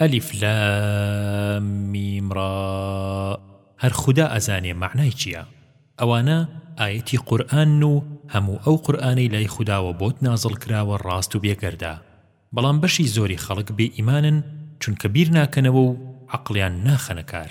ئەلیف لام میم ڕا هەر خودا ئەزانێ مەعنای چیە ئەوانە ئایەتی قورئانن و هەموو ئەو قورئانەی لای خوداوە بۆت نازڵ کراوە ڕاست و بێگەردە بەڵام بەشی زۆری خەڵک بێ ئیمانن چونکە بیر ناکەنەوە و عەقڵیان ناخەنە کار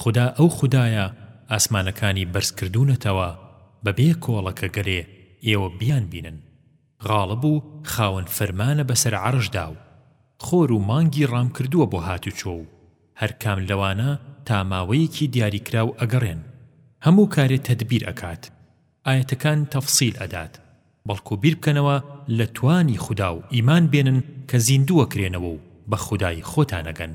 خودا ئەو خودایە ئاسمانەکانی بەرز کردوونەتەوە بەبێ کۆڵەکە گەرێ ئێوە بیان بینن غاڵب و خاوەن فەرمانە بەسەر عەڕشدا و خۆر و مانگی ڕام کردووە بۆ هاتوچۆ و هەر کام لەوانە تا ماوەیەکی دیاریکراو ئەگەڕێن هەموو کارێ تەدبیر ئەکات ئایەتەکان تەفسیل ئەدات بەڵکو بیر بکەنەوە لە توانی خودا و ئیمان بێنن کە زیندووە کرێنەوە و بە خودای خۆتان ئەگەن.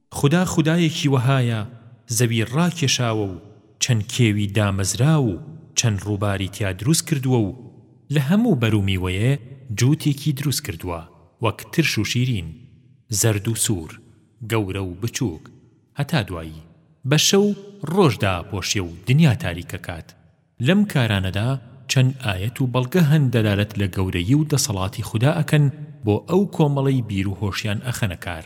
خودا خودایەکی وەهایە زەوی ڕاکێشاوە و چەند کێوی دامەزراو و چەند ڕووباری تیا دروست کردووە و لە هەموو بەر و میوەیێ جووتێکی دروست کردووە وەک ترش و شیرین، زەرد و سوور، گەورە و بچووک، هەتا دوایی. بە شەو ڕۆژ داپۆشێ و دنیا تاریک ئەکات. لەم کارانەدا چەند ئایەت و بەڵگە هەن دەلالەت لە گەورەیی و دەسەڵاتی خودا ئەکەن بۆ ئەو کۆمەڵەی بیر و هۆشیان ئەخەنە کار.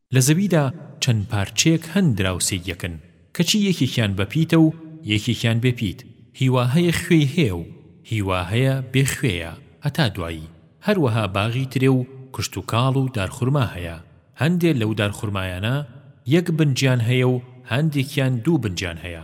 لە زەویدا چەند پارچەیەک هەن دراوسێی یەکن کەچی یەکێکیان بە پیتە و یەکێکیان بێ پیت هیوا هەیە خوێی هەیە و هیوا هەیە بێ خوێیە هەتا دوایی هەروەها باغی ترێ و کشتوکاڵ و دارخورما هەیە هەندێ لەو دارخورمایانە یەک بنجیان هەیە و هەندێکیان دوو بنجیان هەیە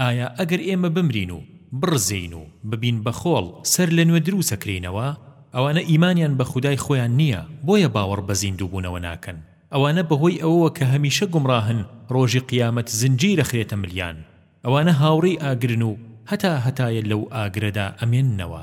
ئایا ئەگەر ئێمە بمرین و بڕزێین و ببین بە خۆڵ سەر لە نوێ دروسەکرێینەوە؟ ئەوانە ئیمانیان بە خودای خۆیان نیە بۆیە باوەڕ بە زیندوو بوونەوە ناکەن ئەوانە بەهۆی ئەوەوە کە هەمیشە گومڕاهن ڕۆژی قیامەت زنجیر ئەخرێتە ملیان ئەوانە هاوڕێی ئاگرن و هەتا هەتایە لەو ئاگرەدا ئەمێننەوە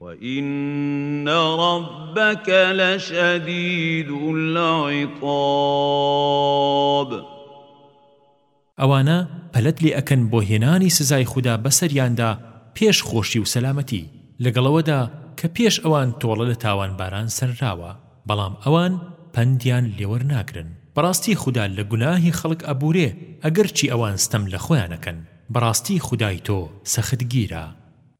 وَإِنَّ رَبَّکَ لَشَدِیدُ العِقَابِ. ئەوانە پەلەت لێ ئەکەن بۆ هێنانی سزای خودا بەسەریاندا پێش خۆشی و سەلامەتی، لەگەڵ ئەوەدا کە پێش ئەوان تۆڵە لە تاوانباران سەنراوە، بەڵام ئەوان پەندیان لێ وەرناگرن، بەڕاستی خودا لە گوناهی خەڵک ئەبورێ ئەگەرچی ئەوان ستەم لە خۆیان ئەکەن، بەڕاستی خودای تۆ سەختگیرە.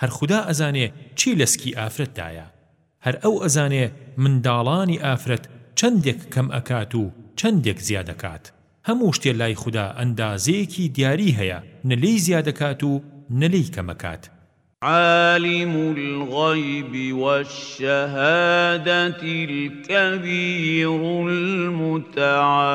هەر خودا ئەزانێ چی لە سکی ئافرەت دایە هەر ئەو ئەزانێ منداڵانی ئافرەت چەندێک کەم ئەکات و چەندێک زیادەکات هەموو شتێ لای خودا ئەندازەیەکی دیاری هەیە نە لێی زیادەکات و نە لێی کەمەکات. عالم الغیب والشهادة الکبیر المتعال.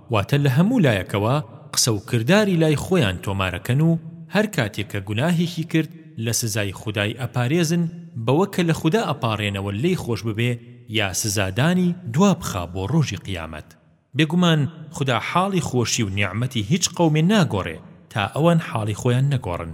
واتە لە هەموو لایەکەوە قسە و کرداری لای خۆیان تۆمارەکەن و هەر کاتێ کە گوناهێکی کرد لە سزای خودای ئەپارێزن بەوە کە لە خودا ئەپاڕێنەوە لێی خۆش ببێ یا سزادانی دوا بخا بۆ ڕۆژی قیامەت بێگومان خودا حاڵی خۆشی و نیعمەتی هیچ قەومێ ناگۆڕێ تا ئەوان حاڵی خۆیان نەگۆڕن.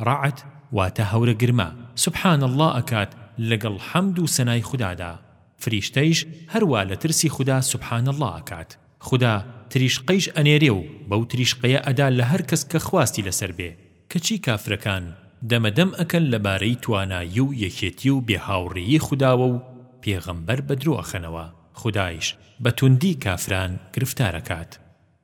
رعد واتە هەورە گرمە سبحان اللە ئەکات لەگەڵ حەمد و سەنای خودادا فریشتەیش هەروا لە ترسی خودا سبحان اللە ئەکات خودا تریشقەیش ئەنێرێ و بەو تریشقەیە ئەدا لە هەر کەس کە خواستی لەسەر بێ کەچی کافرەکان دەمە دەم ئەکەن لەبارەی توانایی و یەکێتی و بێ هاوڕیی خوداوە و پێغەمبەر بە درۆ ئەخەنەوە خودایش بە توندی کافران گرفتار ئەکات.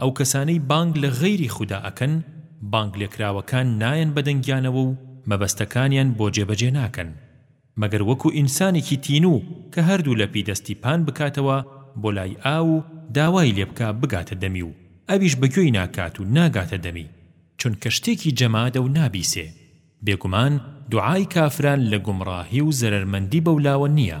ئەو کەسانەی بانگ لە غەیری خودا ئەکەن، بانگلێکراوەکان نایەن بە دەنگیانەوە و مەبەستەکانیان بۆ جێبەجێ ناکەن، مەگەر وەکو ئینسانێکی تینوو کە هەردوو لەپی دەستی پان بکاتەوە بۆ لای ئاو و داوای لێ بکا بگاتە دەمی و ئەویش بە گوێی ناکات و ناگاتە دەمی، چونکە شتێکی جەمادە و نابیسێ، بێگومان دوعای کافران لە گومڕاهی و زەرەرمەندی بەولاوە نییە.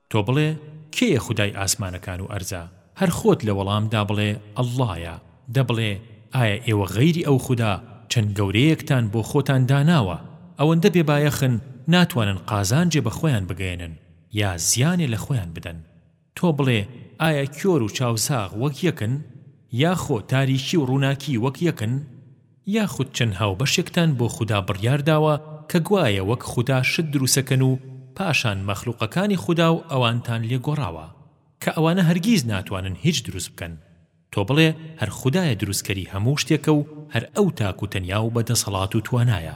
تۆ بڵێ کێیە خودای ئاسمانەکان و ئەرزە؟ هەر خۆت لە وەڵامدا بڵێ اللەیە، دەبڵێ ئایا ئێوە غەیری ئەو خودا چەند گەورەیەکتان بۆ خۆتان داناوە ئەوەندە بێبایەخن ناتوانن قازانجێ بە خۆیان بگەیەنن یا زیانێ لە خۆیان بدەن تۆ بڵێ ئایا کۆر و چاوساغ وەک یەکن؟ یاخۆ تاریکی و ڕووناکی وەک یەکن؟ یاخود چەند هاوبەشێکتان بۆ خودا بڕیار داوە کە گوایە وەک خودا شت دروستەکەن و پاشان مەخلوقەکانی خودا و ئەوانتان لێ گۆڕاوە کە ئەوانە هەرگیز ناتوانن هیچ دروست بکەن تۆ بڵێ هەر خودایە دروستکەری هەموو شتێکە و هەر ئەو تاک و تەنیا و بە دەسەڵات و توانایە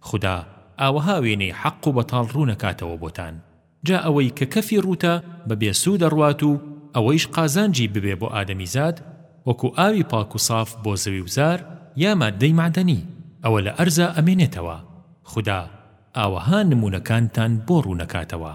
خودا ئاوەها وێنەی حەق و بەتاڵ ڕوونەکاتەوە بۆتان جا ئەوەی کە کەفی ڕووتە بە بێ سوو دەڕوات و ئەوەیش قازانجی ببێ بۆ ئادەمیزاد وەکو ئاوی پاک و ساف بۆ زەوی و زار یا ماددەی مەعدەنی ئەوە لە ئەرزا ئەمێنێتەوە خودا ئاوەها نموونەکانتان بۆ ڕوونەکاتەوە.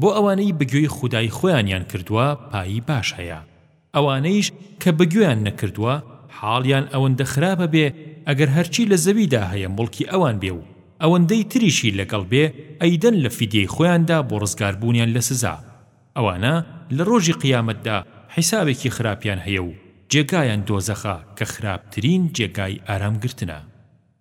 بۆ ئەوانەی بگوێی خودای خۆیانیان کردووە پایی باش هەیە، ئەوانەیش کە بگوێیان نەکردووە حاڵیان ئەوەندە خراپە بێ ئەگەر هەرچی لە زەویدا هەیە موڵکی ئەوان بێ و ئەوەندەی تریشی لەگەڵ بێ ئەیدەن لە فیدیەی خۆیاندا بۆ ڕزگاربوونیان لە سزا ئەوانە لە ڕۆژی قیامەتدا حیسابێکی خراپیان هەیە و جێگایان دۆزەخە کە خراپترین جێگای ئارامگرتنە.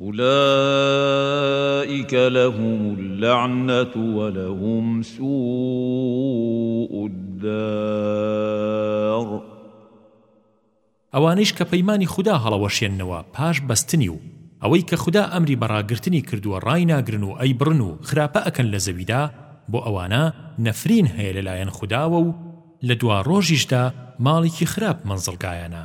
اولئک لهم اللعنة ولهم سوء الدار. ئەوانەیش کە پەیمانی خودا هەڵەوەشێننەوە پاش بەستنی و ئەوەی کە خودا ئەمری بە ڕاگرتنی کردووە ڕایناگرن و ئەیبڕن و خراپە ئەکەن لە زەویدا بۆ ئەوانە نەفرین هەیە لەلایەن خوداوە و لە دواڕۆژیشدا ماڵێکی خراپ مەنزڵگایانە.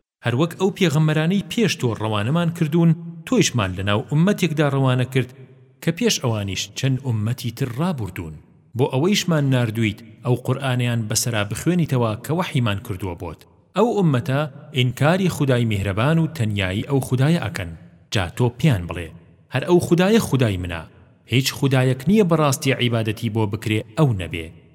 هەروەک ئەو پێغەمبەرانەی پێش تۆ ڕەوانەمان کردوون تۆیشمان لەناو ئوممەتێکدا ڕەوانە کرد کە پێش ئەوانیش چەند ئوممەتی تر ڕابووردوون بۆ ئەوەیشمان ناردوویت ئەو قورئانەیان بەسەرا بخوێنیتەوە کە وەحیمان کردووە بۆت ئەو ئوممەتە ئینکاری خودای میهرەبان و تەنیایی ئەو خودایە ئەکەن جا تۆ پێیان بڵێ هەر ئەو خودایە خودای منە هیچ خودایەک نییە بەڕاستی عیبادەتی بۆ بکرێ ئەو نەبێ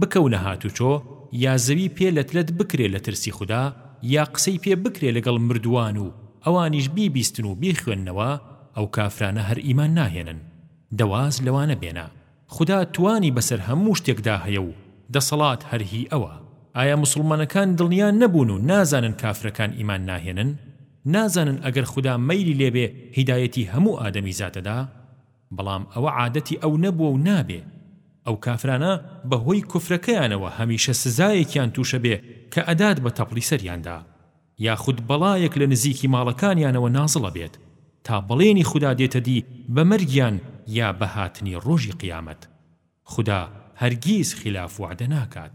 بکەونە هاتوچۆ یا زەوی پێ لەت لەت بکرێ لە ترسی خودا یا قسەی پێ بکرێ لەگەڵ مردووان و ئەوانیش بیبیستن و بیخوێننەوە ئەو کافرانە هەر ئیمان ناهێنن دە واز لەوانە بێنە خودا توانی بەسەر هەموو شتێکدا هەیە و دەسەڵات هەر هی ئەوە ئایا موسڵمانەکان دڵنیا نەبوون و نازانن کافرەکان ئیمان ناهێنن نازانن ئەگەر خودا مەیلی لێبێ هیدایەتی هەموو ئادەمیزاتەدا بەڵام ئەوە عادەتی ئەو نەبووە و نابێ. ئەو کافرانە بە هۆی کوفرەکەیانەوە هەمیشە سزایەکیان تووشە بێ کە ئەدات بە تەپڵی سەریاندا. یاخود بەڵایەک لە نزیکی ماڵەکانیانەوە نازڵ ئەبێت تا بەڵێنی خودا دێتە دی بە مەرگیان یا بە هاتنی ڕۆژی قیامەت. خودا هەرگیز خیلاف وەعدە ناکات.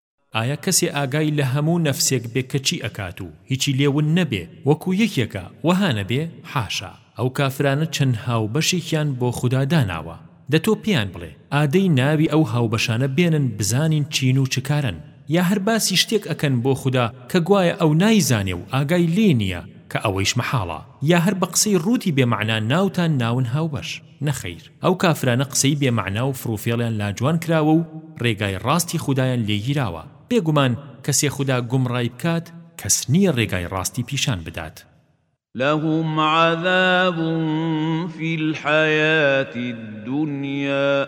ئایا کەسێ ئاگای لە هەموو نەفسێک بێ کە چی ئەکات و هیچی لێ ون نەبێ وەکو یەکێکە وەها نەبێ حاشا ئەو کافرانە چەند هاوبەشێکیان بۆ خودا داناوە دە تۆ پێیان بڵێ ئادەی ناوی ئەو هاوبەشانە بێنن بزانین چین و چ کارەن یا هەر باسی شتێک ئەکەن بۆ خودا کە گوایە ئەو نایزانێ و ئاگای لێ نیە کە ئەوەیش مەحاڵە یا هەر بە قسەی ڕووتی بێ مەعنا ناوتان ناون هاوبەش نەخەیر ئەو کافرانە قسەی بێ مەعنا و فڕوفێڵیان لا جوان کراوە و ڕێگای ڕاستی خودایان لێ گیراوە بێگومان کەسێ خودا گومڕای بکات کەس نییە ڕێگای ڕاستی پیشان بدات. لهم عذاب فی الحیاة الدنیا.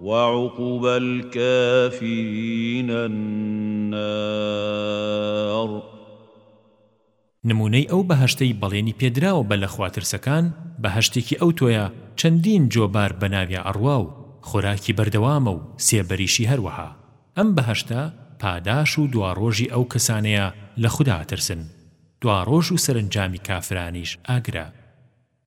وعقبی الکافرین النار. نموونەی ئەو بەهەشتەی بەڵێنی پێدراوە بە لە خواترسەکان بەهەشتێکی ئەوتۆیە چەندین جۆبار بەناویا ئەڕوا و خۆراکی بەردەوامە و سێبەریشی هەروەها ئەم بەهەشتە پاداش و دواڕۆژی ئەو کەسانەیە لە خودا ئەترسن دواڕۆژ و سەرنجامی کافرانیش ئاگرە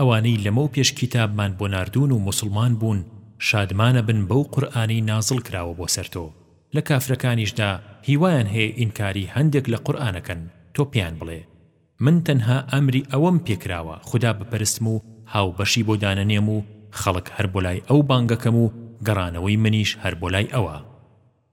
ئەوانەی لەمەو پێش کیتابمان بۆ ناردوون و موسڵمان بوون شادمانە بن بەو قورئانەی نازڵ کراوە بۆ سەر تۆ، لە کافرەکانیشدا هیوایان هەیە ئینکاری هەندێک لە قورئانەکەن، تۆ پێیان بڵێ، من تەنها ئەمری ئەوەم پێ کراوە خودا بپەرستم و هاوبەشی بۆ دانەنێم و خەڵک هەر بۆ لای ئەو بانگەکەم و گەڕانەوەی منیش هەر بۆ لای ئەوە.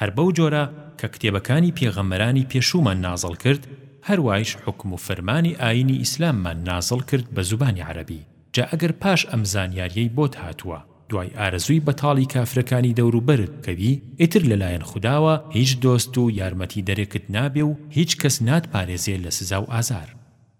هەر بەو جۆرە کە کتێبەکانی پێغەمبەرانی پێشوومان نازڵ کرد، هەر وایش حوکم و فەرمانی ئایینی ئیسلاممان نازڵ کرد بە زوبانی عەرەبی. جا ئەگەر پاش ئەم زانیارییەی بۆت هاتووە، دوای ئارەزووی بەتاڵی کافرەکانی دەوروبەرت بکەوی، ئیتر لە لایەن خوداوە هیچ دۆست و یارمەتیدەرێکت نابێ و هیچ کەس ناتپارێزێ لە سزا و ئازار.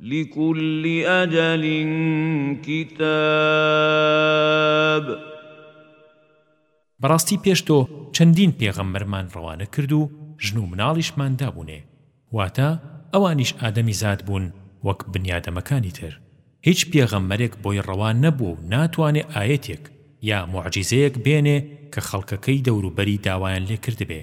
لکل اجل کتاب. بەڕاستی پێش تۆ چەندین پێغەمبەرمان ڕەوانە کرد و ژن و مناڵیشمان دابوونێ، واتە، ئەوانیش ئادەمی زاد بوون وەک بنیادەمەکانی تر، هیچ پێغەمبەرێک بۆی ڕەوا نەبووە و ناتوانێ ئایەتێک یا موعجیزەیەک بێنێ کە خەڵکەکەی دەوروبەری داوایان لێ کردبێ،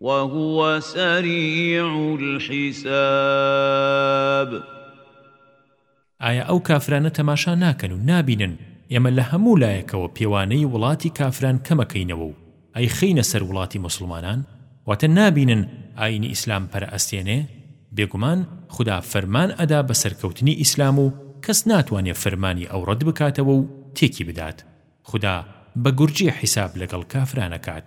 وهو سریع الحساب. ئایا ئەو کافرانە تەماشا ناکەن و نابینن ئێمە لە هەموو لایەکەوە پێوانەی وڵاتی کافران کەمەکەینەوە و ئەیخەینە سەر وڵاتی موسڵمانان؟ واتە نابینن ئاینی ئیسلام پەرە ئەستێنێ؟ بێگومان خودا فەرمان ئەدا بە سەرکەوتنی ئیسلام و کەس ناتوانێ فەرمانی ئەو ڕەد بکاتەوە و تێکی بدات. خودا بە گورجی حیساب لەگەڵ کافران ئەکات.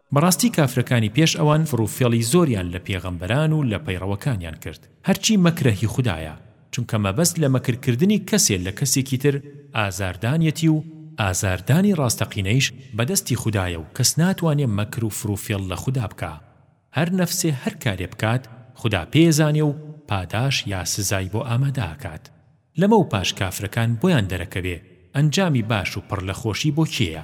بەڕاستی کافرەکانی پێش ئەوان فڕوفێڵی زۆریان لە پێغەمبەران و لە پەیڕەوەکانیان کرد هەرچی مەکرە هی خودایە چونکە مەبەست لە مەکر کردنی کەسێ لە کەسێکی تر ئازاردانیەتی و ئازاردانی ڕاستەقینەیش بەدەستی خودایە و کەس ناتوانێ مەکر و فڕوفێڵ لە خودا بکا هەر نەفسێ هەر کارێ بکات خودا پێیەزانێ و پاداش یا سزای بۆ ئامادە ئەکات لەمەو پاش کافرەکان بۆیان دەرەکەوێ ئەنجامی باش و پڕ لە خۆشی بۆ کێیە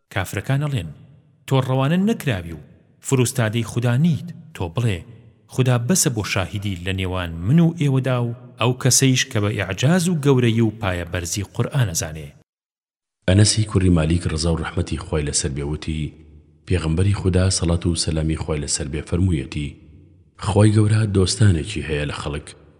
کافرەکان ئەڵێن، تۆ ڕەوانە نەکراوی و فروستادەی خودا نیت، تۆ بڵێ، خودا بەسە بۆ شاهیدی لە نێوان من و ئێوەدا و ئەو کەسەیش کە بە ئیعجاز و گەورەیی و پایە بەرزی قورئان ئەزانێ. ئەنەسی کوڕی مالیک ڕەزا و ڕەحمەتی خوای لەسەر بێ وتی، پێغەمبەری خودا سەڵات و سەلامی خوای لەسەر بێ فەرموویەتی، خوای گەورە دۆستانێکی هەیە لە خەڵک